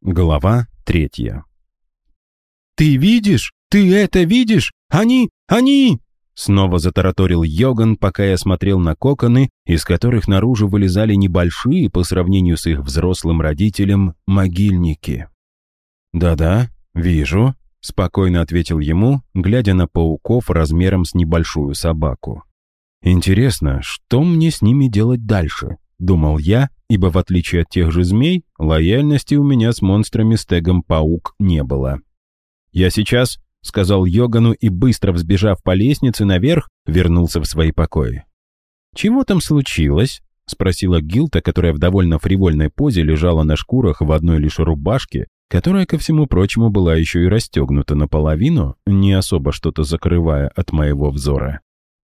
Глава третья. «Ты видишь? Ты это видишь? Они! Они!» Снова затараторил Йоган, пока я смотрел на коконы, из которых наружу вылезали небольшие по сравнению с их взрослым родителем могильники. «Да-да, вижу», — спокойно ответил ему, глядя на пауков размером с небольшую собаку. «Интересно, что мне с ними делать дальше?» — думал я, ибо в отличие от тех же змей, лояльности у меня с монстрами стегом паук не было. «Я сейчас», — сказал Йогану и, быстро взбежав по лестнице наверх, вернулся в свои покои. «Чего там случилось?» — спросила Гилта, которая в довольно фривольной позе лежала на шкурах в одной лишь рубашке, которая, ко всему прочему, была еще и расстегнута наполовину, не особо что-то закрывая от моего взора.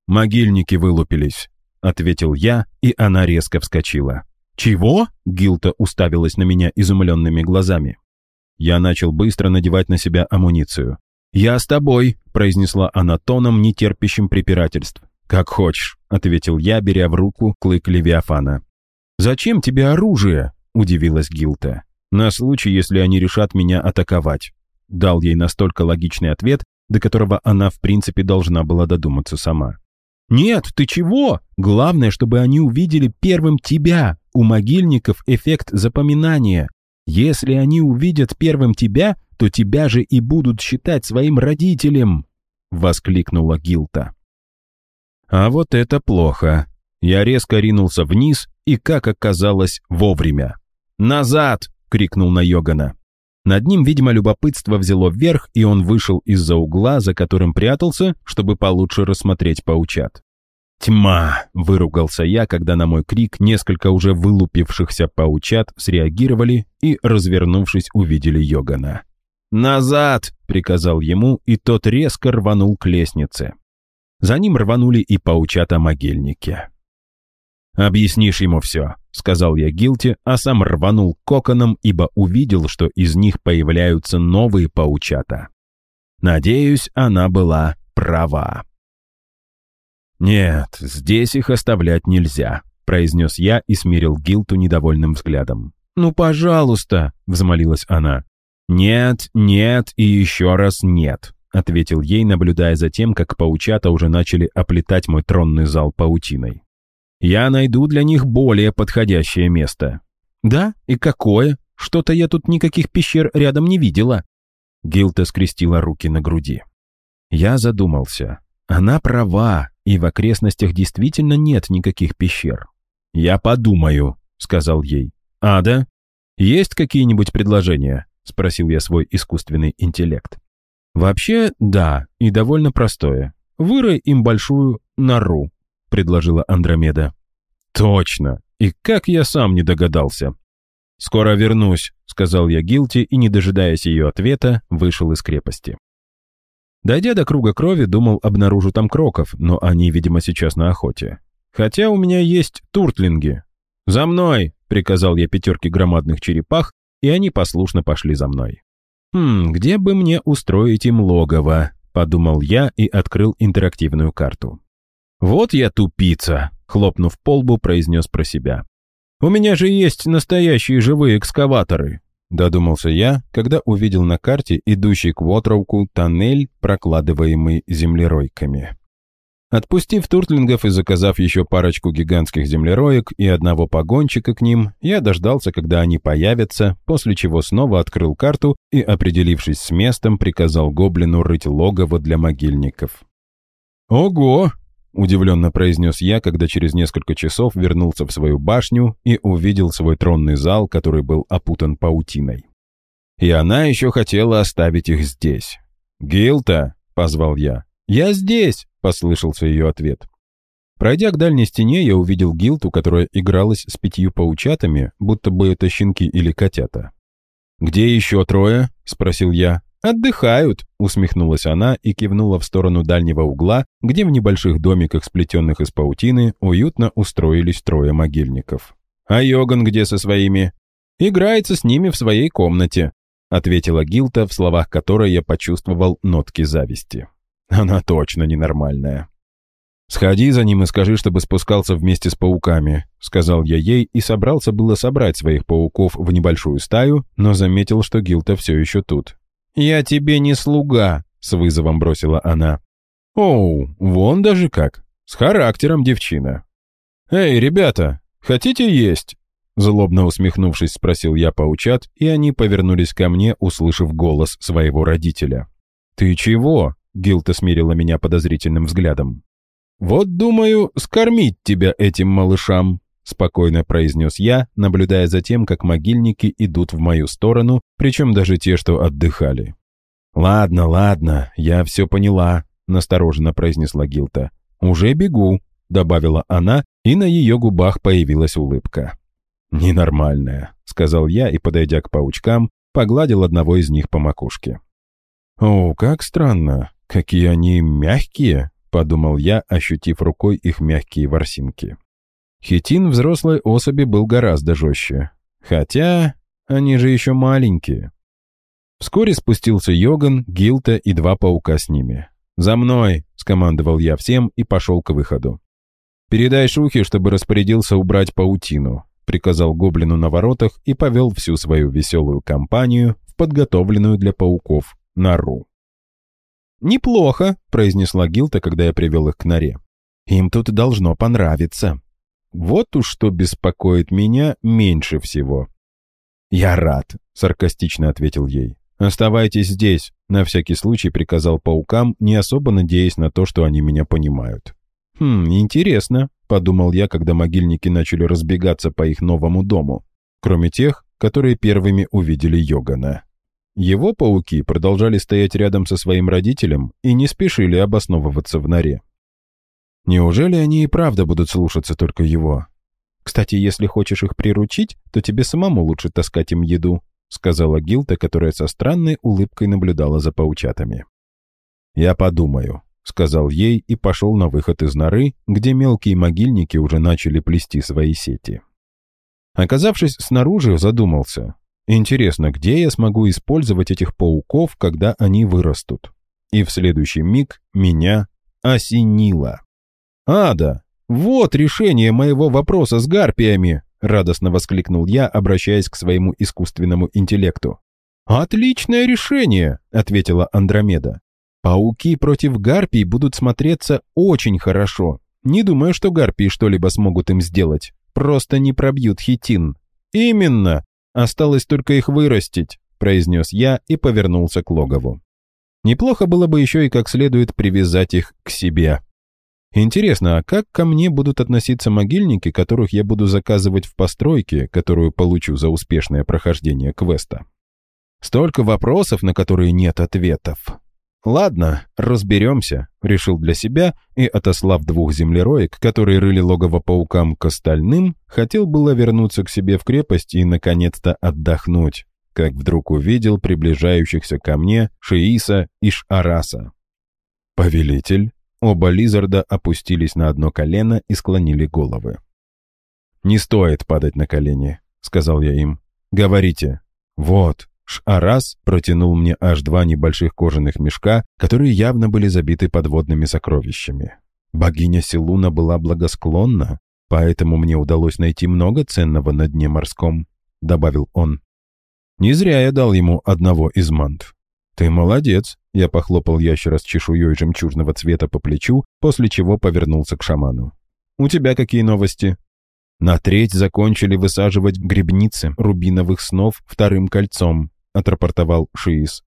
«Могильники вылупились», — ответил я, и она резко вскочила. «Чего?» — Гилта уставилась на меня изумленными глазами. Я начал быстро надевать на себя амуницию. «Я с тобой», — произнесла она тоном, нетерпящим препирательств. «Как хочешь», — ответил я, беря в руку клык Левиафана. «Зачем тебе оружие?» — удивилась Гилта. «На случай, если они решат меня атаковать». Дал ей настолько логичный ответ, до которого она, в принципе, должна была додуматься сама. «Нет, ты чего? Главное, чтобы они увидели первым тебя. У могильников эффект запоминания. Если они увидят первым тебя, то тебя же и будут считать своим родителем!» — воскликнула Гилта. А вот это плохо. Я резко ринулся вниз и, как оказалось, вовремя. «Назад!» — крикнул на Йогана. Над ним, видимо, любопытство взяло вверх, и он вышел из-за угла, за которым прятался, чтобы получше рассмотреть паучат. «Тьма!» — выругался я, когда на мой крик несколько уже вылупившихся паучат среагировали и, развернувшись, увидели Йогана. «Назад!» — приказал ему, и тот резко рванул к лестнице. За ним рванули и паучата-могильники. «Объяснишь ему все», — сказал я Гилти, а сам рванул коконом, ибо увидел, что из них появляются новые паучата. Надеюсь, она была права. «Нет, здесь их оставлять нельзя», — произнес я и смирил Гилту недовольным взглядом. «Ну, пожалуйста», — взмолилась она. «Нет, нет и еще раз нет», — ответил ей, наблюдая за тем, как паучата уже начали оплетать мой тронный зал паутиной. «Я найду для них более подходящее место». «Да? И какое? Что-то я тут никаких пещер рядом не видела». Гилта скрестила руки на груди. Я задумался. Она права, и в окрестностях действительно нет никаких пещер. «Я подумаю», — сказал ей. «Ада, есть какие-нибудь предложения?» — спросил я свой искусственный интеллект. «Вообще, да, и довольно простое. Вырой им большую нору», — предложила Андромеда. «Точно! И как я сам не догадался!» «Скоро вернусь», — сказал я Гилти и, не дожидаясь ее ответа, вышел из крепости. Дойдя до круга крови, думал, обнаружу там кроков, но они, видимо, сейчас на охоте. Хотя у меня есть туртлинги. «За мной!» — приказал я пятерке громадных черепах, и они послушно пошли за мной. «Хм, где бы мне устроить им логово?» — подумал я и открыл интерактивную карту. «Вот я тупица!» — хлопнув по лбу, произнес про себя. «У меня же есть настоящие живые экскаваторы. Додумался я, когда увидел на карте идущий к Уотроуку тоннель, прокладываемый землеройками. Отпустив туртлингов и заказав еще парочку гигантских землероек и одного погончика к ним, я дождался, когда они появятся, после чего снова открыл карту и, определившись с местом, приказал гоблину рыть логово для могильников. «Ого!» Удивленно произнес я, когда через несколько часов вернулся в свою башню и увидел свой тронный зал, который был опутан паутиной. И она еще хотела оставить их здесь. «Гилта!» — позвал я. «Я здесь!» — послышался ее ответ. Пройдя к дальней стене, я увидел Гилту, которая игралась с пятью паучатами, будто бы это щенки или котята. «Где еще трое?» — спросил я. «Отдыхают», — усмехнулась она и кивнула в сторону дальнего угла, где в небольших домиках, сплетенных из паутины, уютно устроились трое могильников. «А Йоган где со своими?» «Играется с ними в своей комнате», — ответила Гилта, в словах которой я почувствовал нотки зависти. «Она точно ненормальная». «Сходи за ним и скажи, чтобы спускался вместе с пауками», — сказал я ей и собрался было собрать своих пауков в небольшую стаю, но заметил, что Гилта все еще тут. «Я тебе не слуга», — с вызовом бросила она. «Оу, вон даже как. С характером девчина». «Эй, ребята, хотите есть?» Злобно усмехнувшись, спросил я паучат, и они повернулись ко мне, услышав голос своего родителя. «Ты чего?» — Гилта смирила меня подозрительным взглядом. «Вот, думаю, скормить тебя этим малышам», — спокойно произнес я, наблюдая за тем, как могильники идут в мою сторону, причем даже те, что отдыхали. «Ладно, ладно, я все поняла», — настороженно произнесла Гилта. «Уже бегу», — добавила она, и на ее губах появилась улыбка. «Ненормальная», — сказал я и, подойдя к паучкам, погладил одного из них по макушке. «О, как странно, какие они мягкие», — подумал я, ощутив рукой их мягкие ворсинки. Хитин взрослой особи был гораздо жестче. Хотя они же еще маленькие. Вскоре спустился Йоган, Гилта и два паука с ними. «За мной!» — скомандовал я всем и пошел к выходу. «Передай Шухе, чтобы распорядился убрать паутину», — приказал гоблину на воротах и повел всю свою веселую компанию в подготовленную для пауков нору. «Неплохо», — произнесла Гилта, когда я привел их к норе. «Им тут должно понравиться. Вот уж что беспокоит меня меньше всего». «Я рад», — саркастично ответил ей. «Оставайтесь здесь», — на всякий случай приказал паукам, не особо надеясь на то, что они меня понимают. «Хм, интересно», — подумал я, когда могильники начали разбегаться по их новому дому, кроме тех, которые первыми увидели Йогана. Его пауки продолжали стоять рядом со своим родителем и не спешили обосновываться в норе. Неужели они и правда будут слушаться только его? Кстати, если хочешь их приручить, то тебе самому лучше таскать им еду, сказала Гилта, которая со странной улыбкой наблюдала за паучатами. «Я подумаю», — сказал ей и пошел на выход из норы, где мелкие могильники уже начали плести свои сети. Оказавшись снаружи, задумался. Интересно, где я смогу использовать этих пауков, когда они вырастут? И в следующий миг меня осенило. «Ада, вот решение моего вопроса с гарпиями!» радостно воскликнул я, обращаясь к своему искусственному интеллекту. «Отличное решение!» — ответила Андромеда. «Пауки против гарпий будут смотреться очень хорошо. Не думаю, что гарпии что-либо смогут им сделать. Просто не пробьют хитин». «Именно! Осталось только их вырастить», — произнес я и повернулся к логову. Неплохо было бы еще и как следует привязать их к себе. Интересно, а как ко мне будут относиться могильники, которых я буду заказывать в постройке, которую получу за успешное прохождение квеста? Столько вопросов, на которые нет ответов. Ладно, разберемся, решил для себя и, отослав двух землероек, которые рыли логово паукам к остальным, хотел было вернуться к себе в крепость и, наконец-то, отдохнуть, как вдруг увидел приближающихся ко мне Шииса и Шараса. «Повелитель», Оба лизарда опустились на одно колено и склонили головы. «Не стоит падать на колени», — сказал я им. «Говорите». «Вот». Шарас протянул мне аж два небольших кожаных мешка, которые явно были забиты подводными сокровищами. Богиня Силуна была благосклонна, поэтому мне удалось найти много ценного на дне морском», — добавил он. Не зря я дал ему одного из мант. «Ты молодец!» Я похлопал ящера с чешуей жемчужного цвета по плечу, после чего повернулся к шаману. «У тебя какие новости?» «На треть закончили высаживать грибницы рубиновых снов вторым кольцом», — отрапортовал Шиис.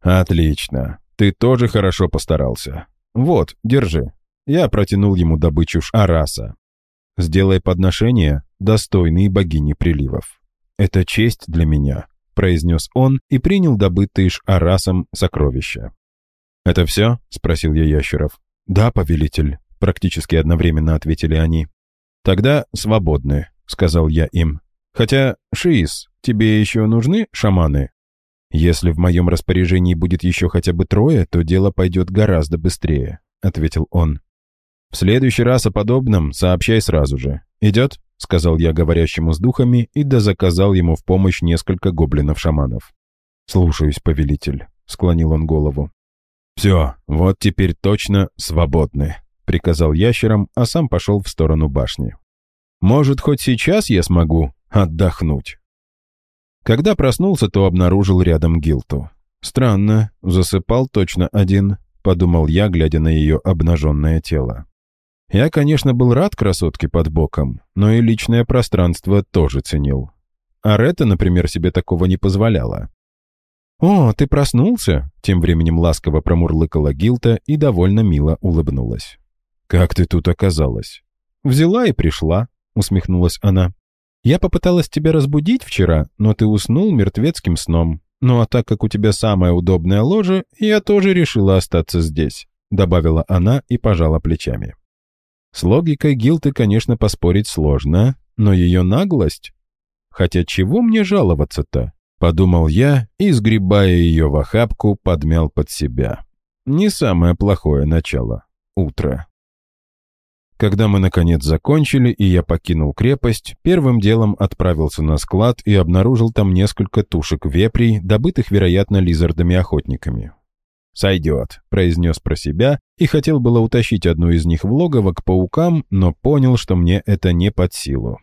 «Отлично. Ты тоже хорошо постарался. Вот, держи». Я протянул ему добычу Шараса. «Сделай подношение, достойные богини приливов. Это честь для меня, — произнес он и принял добытые Шарасом сокровища. «Это все?» — спросил я ящеров. «Да, повелитель», — практически одновременно ответили они. «Тогда свободны», — сказал я им. «Хотя, Шиис, тебе еще нужны шаманы?» «Если в моем распоряжении будет еще хотя бы трое, то дело пойдет гораздо быстрее», — ответил он. «В следующий раз о подобном сообщай сразу же. Идет?» — сказал я говорящему с духами и дозаказал ему в помощь несколько гоблинов-шаманов. «Слушаюсь, повелитель», — склонил он голову. «Все, вот теперь точно свободны», — приказал ящерам, а сам пошел в сторону башни. «Может, хоть сейчас я смогу отдохнуть?» Когда проснулся, то обнаружил рядом Гилту. «Странно, засыпал точно один», — подумал я, глядя на ее обнаженное тело. Я, конечно, был рад красотке под боком, но и личное пространство тоже ценил. А Ретта, например, себе такого не позволяла. «О, ты проснулся?» — тем временем ласково промурлыкала Гилта и довольно мило улыбнулась. «Как ты тут оказалась?» «Взяла и пришла», — усмехнулась она. «Я попыталась тебя разбудить вчера, но ты уснул мертвецким сном. Ну а так как у тебя самое удобное ложе, я тоже решила остаться здесь», — добавила она и пожала плечами. С логикой Гилты, конечно, поспорить сложно, но ее наглость... Хотя чего мне жаловаться-то? Подумал я и, сгребая ее в охапку, подмял под себя. Не самое плохое начало. Утро. Когда мы, наконец, закончили, и я покинул крепость, первым делом отправился на склад и обнаружил там несколько тушек вепрей, добытых, вероятно, лизардами-охотниками. «Сойдет», — произнес про себя, и хотел было утащить одну из них в логово к паукам, но понял, что мне это не под силу.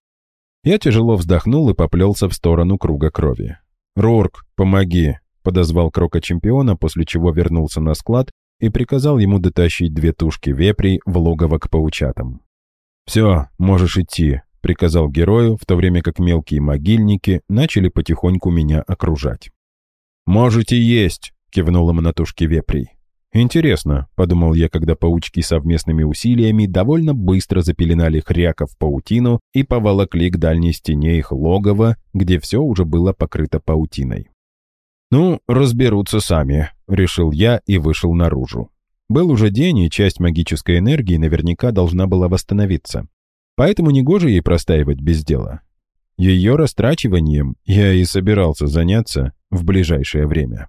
Я тяжело вздохнул и поплелся в сторону круга крови. «Рурк, помоги!» — подозвал Крока-чемпиона, после чего вернулся на склад и приказал ему дотащить две тушки вепрей в логово к паучатам. «Все, можешь идти», — приказал герою, в то время как мелкие могильники начали потихоньку меня окружать. «Можете есть!» — кивнул им на тушки вепрей. «Интересно», — подумал я, когда паучки совместными усилиями довольно быстро запеленали хряков в паутину и поволокли к дальней стене их логова, где все уже было покрыто паутиной. «Ну, разберутся сами», — решил я и вышел наружу. Был уже день, и часть магической энергии наверняка должна была восстановиться. Поэтому негоже ей простаивать без дела. Ее растрачиванием я и собирался заняться в ближайшее время.